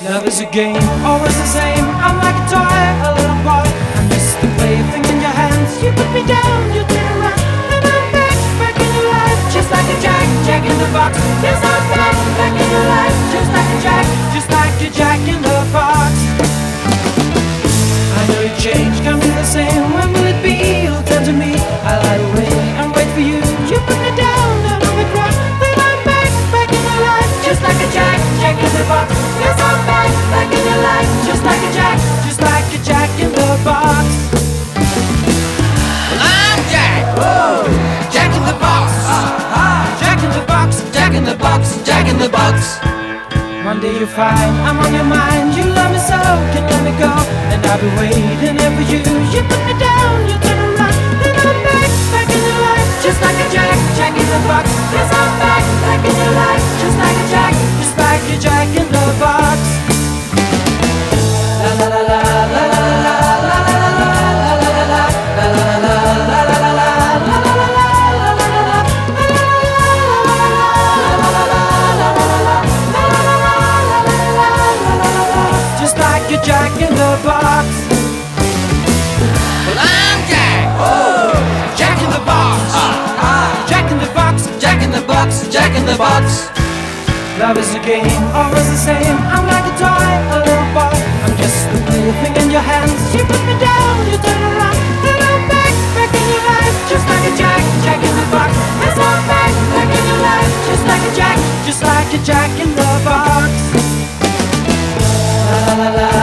Love is a game, always the same. I'm like a toy, a little boy. I'm just the plaything in your hands. You put me down, you turn around, and I'm back, back in your life, just like a jack, jack in the box. Yes, I'm back, back in your life, just like a jack, just like a jack in the box. I know you change, can't be the same. When will it be? You'll turn to me. I lie awake in the box. One day you find I'm on your mind. You love me so, can't let me go. And I'll be waiting for you. You put me down, you turn around, the box. Love is a game, always the same. I'm like a toy, a little boy. I'm just a plaything in your hands. You put me down, you turn around, and I'm back, back in your life, just like a jack, jack in the box. Yes, I'm back, back in your life, just like a jack, just like a jack in the box. La la la la.